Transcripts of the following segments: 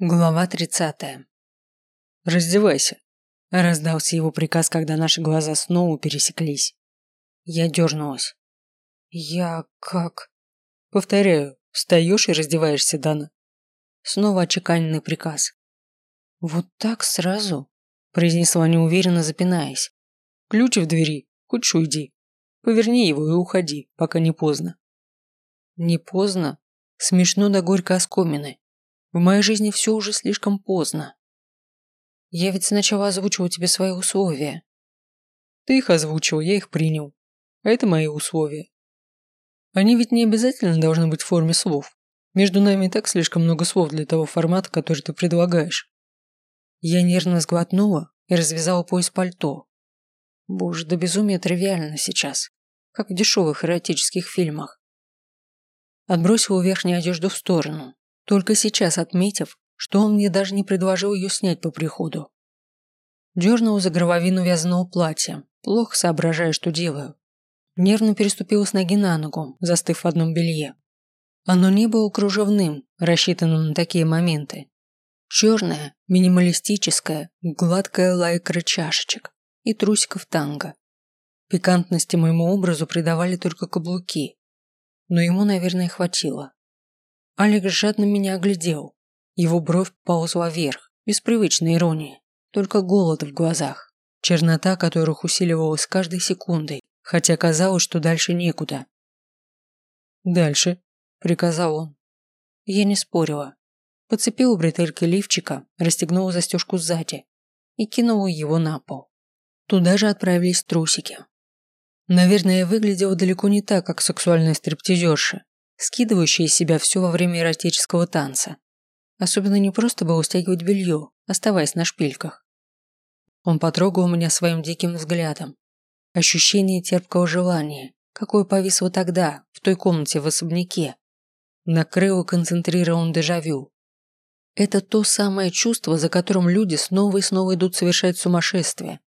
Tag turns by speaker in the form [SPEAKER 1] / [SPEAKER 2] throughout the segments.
[SPEAKER 1] Глава 30. «Раздевайся», – раздался его приказ, когда наши глаза снова пересеклись. Я дернулась. «Я как?» «Повторяю, встаешь и раздеваешься, Дана». Снова отчеканенный приказ. «Вот так сразу?» – произнесла неуверенно, запинаясь. «Ключ в двери, хочешь уйди. Поверни его и уходи, пока не поздно». «Не поздно?» Смешно да горько оскомины. В моей жизни все уже слишком поздно. Я ведь сначала озвучивал тебе свои условия. Ты их озвучил, я их принял. Это мои условия. Они ведь не обязательно должны быть в форме слов. Между нами и так слишком много слов для того формата, который ты предлагаешь. Я нервно сглотнула и развязала пояс пальто. Боже, да безумие тривиально сейчас, как в дешевых эротических фильмах. Отбросила верхнюю одежду в сторону, только сейчас отметив, что он мне даже не предложил ее снять по приходу. Дернул за горловину вязаного платья, плохо соображая, что делаю. Нервно переступила с ноги на ногу, застыв в одном белье. Оно не было кружевным, рассчитанным на такие моменты. Черное, минималистическое, гладкая лайкра чашечек и трусиков танго. Пикантности моему образу придавали только каблуки, но ему, наверное, хватило. Алекс жадно меня оглядел. Его бровь ползла вверх, без привычной иронии, только голод в глазах, чернота которых усиливалась каждой секундой, хотя казалось, что дальше некуда. «Дальше», – приказал он. Я не спорила. Подцепила бретельки лифчика, расстегнула застежку сзади и кинула его на пол. Туда же отправились трусики. Наверное, я выглядела далеко не так, как сексуальная стриптизерша, скидывающая из себя все во время эротического танца. Особенно не просто было стягивать белье, оставаясь на шпильках. Он потрогал меня своим диким взглядом. Ощущение терпкого желания, какое повисло тогда, в той комнате в особняке, накрыло концентрированным дежавю. Это то самое чувство, за которым люди снова и снова идут совершать сумасшествие.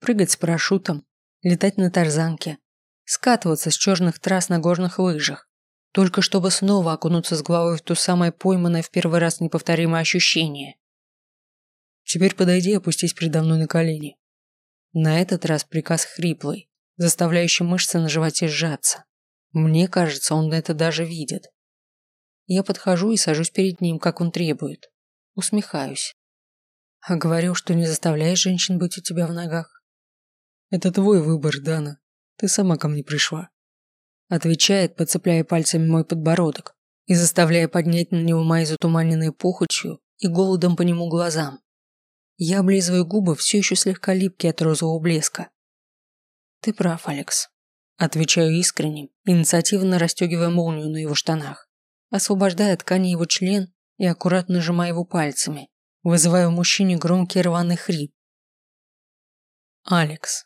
[SPEAKER 1] Прыгать с парашютом, летать на тарзанке, скатываться с черных трасс на горных лыжах, только чтобы снова окунуться с головой в то самое пойманное в первый раз неповторимое ощущение. Теперь подойди и опустись передо мной на колени. На этот раз приказ хриплый, заставляющий мышцы на животе сжаться. Мне кажется, он это даже видит. Я подхожу и сажусь перед ним, как он требует. Усмехаюсь. А говорил, что не заставляешь женщин быть у тебя в ногах. Это твой выбор, Дана. Ты сама ко мне пришла. Отвечает, подцепляя пальцами мой подбородок и заставляя поднять на него мои затуманенные похотью и голодом по нему глазам. Я облизываю губы, все еще слегка липкие от розового блеска. Ты прав, Алекс. Отвечаю искренне, инициативно расстегивая молнию на его штанах, освобождая ткани его член и аккуратно сжимая его пальцами, вызывая в мужчине громкий рваный хрип. Алекс.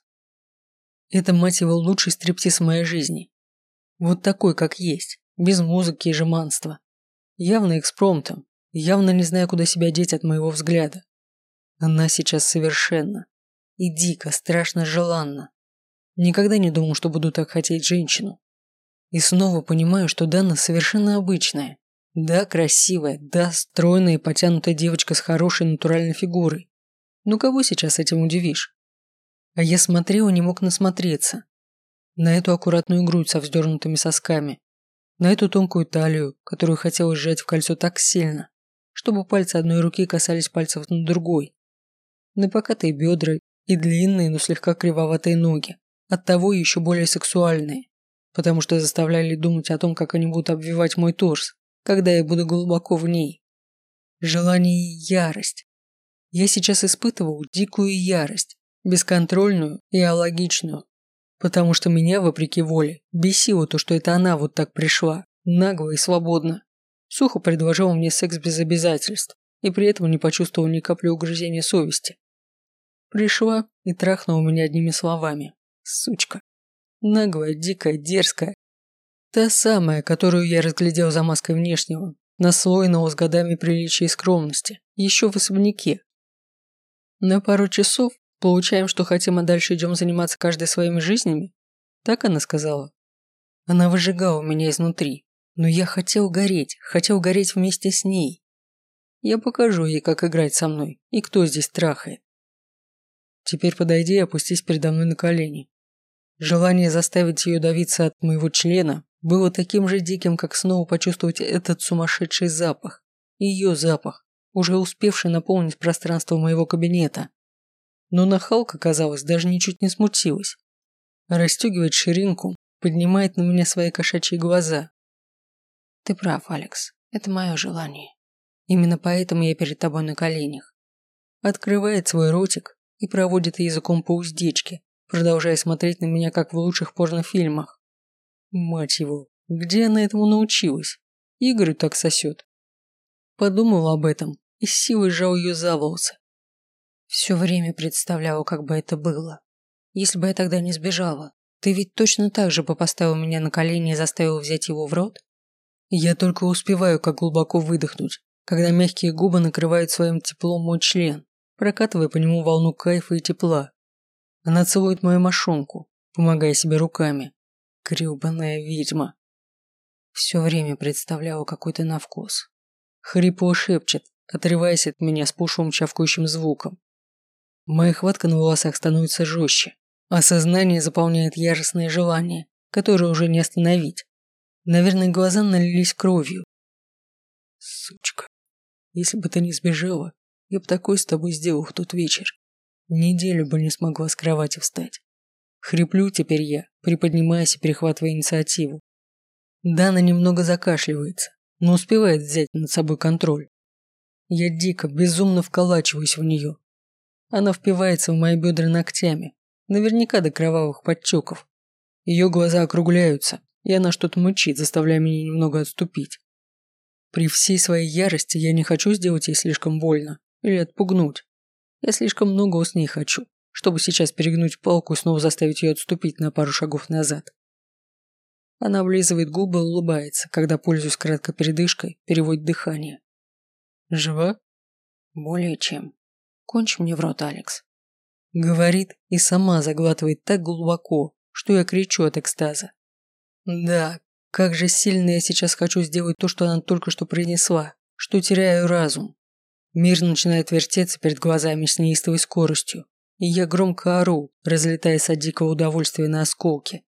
[SPEAKER 1] Это, мать его, лучший стриптиз в моей жизни. Вот такой, как есть, без музыки и жеманства. Явно экспромтом, явно не зная, куда себя деть от моего взгляда. Она сейчас совершенно и дико, страшно желанна. Никогда не думал, что буду так хотеть женщину. И снова понимаю, что Дана совершенно обычная. Да, красивая, да, стройная и потянутая девочка с хорошей натуральной фигурой. Ну кого сейчас этим удивишь? А я смотрел и не мог насмотреться. На эту аккуратную грудь со вздернутыми сосками. На эту тонкую талию, которую хотелось сжать в кольцо так сильно, чтобы пальцы одной руки касались пальцев на другой. На покатые бедра и длинные, но слегка кривоватые ноги, оттого еще более сексуальные, потому что заставляли думать о том, как они будут обвивать мой торс, когда я буду глубоко в ней. Желание и ярость. Я сейчас испытывал дикую ярость, бесконтрольную и алогичную, потому что меня, вопреки воле, бесило то, что это она вот так пришла, нагло и свободно. Сухо предложила мне секс без обязательств, и при этом не почувствовал ни капли угрызения совести. Пришла и трахнула меня одними словами. Сучка. Наглая, дикая, дерзкая. Та самая, которую я разглядел за маской внешнего, наслоенного с годами приличия и скромности, еще в особняке. На пару часов Получаем, что хотим, а дальше идем заниматься каждой своими жизнями? Так она сказала. Она выжигала меня изнутри. Но я хотел гореть, хотел гореть вместе с ней. Я покажу ей, как играть со мной и кто здесь трахает. Теперь подойди и опустись передо мной на колени. Желание заставить ее давиться от моего члена было таким же диким, как снова почувствовать этот сумасшедший запах. Ее запах, уже успевший наполнить пространство моего кабинета. Но нахалка, казалось, даже ничуть не смутилась. Растегивает ширинку, поднимает на меня свои кошачьи глаза. Ты прав, Алекс, это мое желание. Именно поэтому я перед тобой на коленях. Открывает свой ротик и проводит языком по уздечке, продолжая смотреть на меня, как в лучших порнофильмах. Мать его, где она этому научилась? Игорю так сосет. Подумал об этом и с силой сжал ее за волосы. Все время представляла, как бы это было. Если бы я тогда не сбежала, ты ведь точно так же бы поставил меня на колени и заставил взять его в рот? Я только успеваю, как глубоко выдохнуть, когда мягкие губы накрывают своим теплом мой член, прокатывая по нему волну кайфа и тепла. Она целует мою мошонку, помогая себе руками. Гребаная ведьма. Все время представляла какой-то на вкус. Хрипло шепчет, отрываясь от меня с пушевым чавкающим звуком. Моя хватка на волосах становится жестче, а сознание заполняет яростное желание, которое уже не остановить. Наверное, глаза налились кровью. Сучка. Если бы ты не сбежала, я бы такой с тобой сделал в тот вечер. Неделю бы не смогла с кровати встать. Хриплю теперь я, приподнимаясь и перехватывая инициативу. Дана немного закашливается, но успевает взять над собой контроль. Я дико, безумно вколачиваюсь в нее. Она впивается в мои бедра ногтями, наверняка до кровавых подтеков. Ее глаза округляются, и она что-то мычит, заставляя меня немного отступить. При всей своей ярости я не хочу сделать ей слишком больно или отпугнуть. Я слишком много с ней хочу, чтобы сейчас перегнуть палку и снова заставить ее отступить на пару шагов назад. Она облизывает губы и улыбается, когда, пользуясь краткой передышкой, переводит дыхание. «Жива?» «Более чем. Кончи мне в рот, Алекс». Говорит и сама заглатывает так глубоко, что я кричу от экстаза. Да, как же сильно я сейчас хочу сделать то, что она только что принесла, что теряю разум. Мир начинает вертеться перед глазами с неистовой скоростью, и я громко ору, разлетаясь от дикого удовольствия на осколки.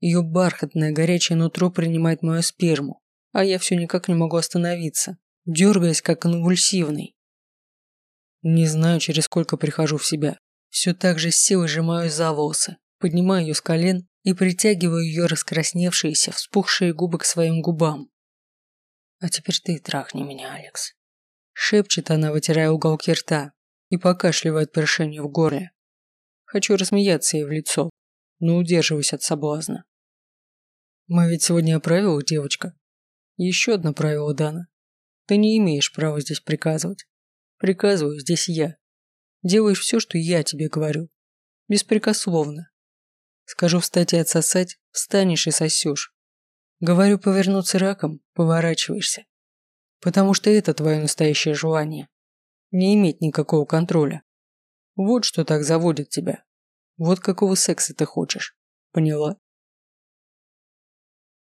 [SPEAKER 1] Ее бархатное горячее нутро принимает мою сперму, а я все никак не могу остановиться, дергаясь как конвульсивный. Не знаю, через сколько прихожу в себя. Все так же с силой сжимаю за волосы, поднимаю ее с колен и притягиваю ее раскрасневшиеся, вспухшие губы к своим губам. «А теперь ты трахни меня, Алекс», – шепчет она, вытирая уголки рта и покашливает першение в горле. Хочу рассмеяться ей в лицо, но удерживаюсь от соблазна. «Мы ведь сегодня о правилах, девочка. Еще одно правило, Дана. Ты не имеешь права здесь приказывать. Приказываю здесь я. Делаешь все, что я тебе говорю. Беспрекословно. Скажу встать и отсосать, встанешь и сосешь. Говорю повернуться раком, поворачиваешься. Потому что это твое настоящее желание. Не иметь никакого контроля. Вот что так заводит тебя. Вот какого секса ты хочешь. Поняла?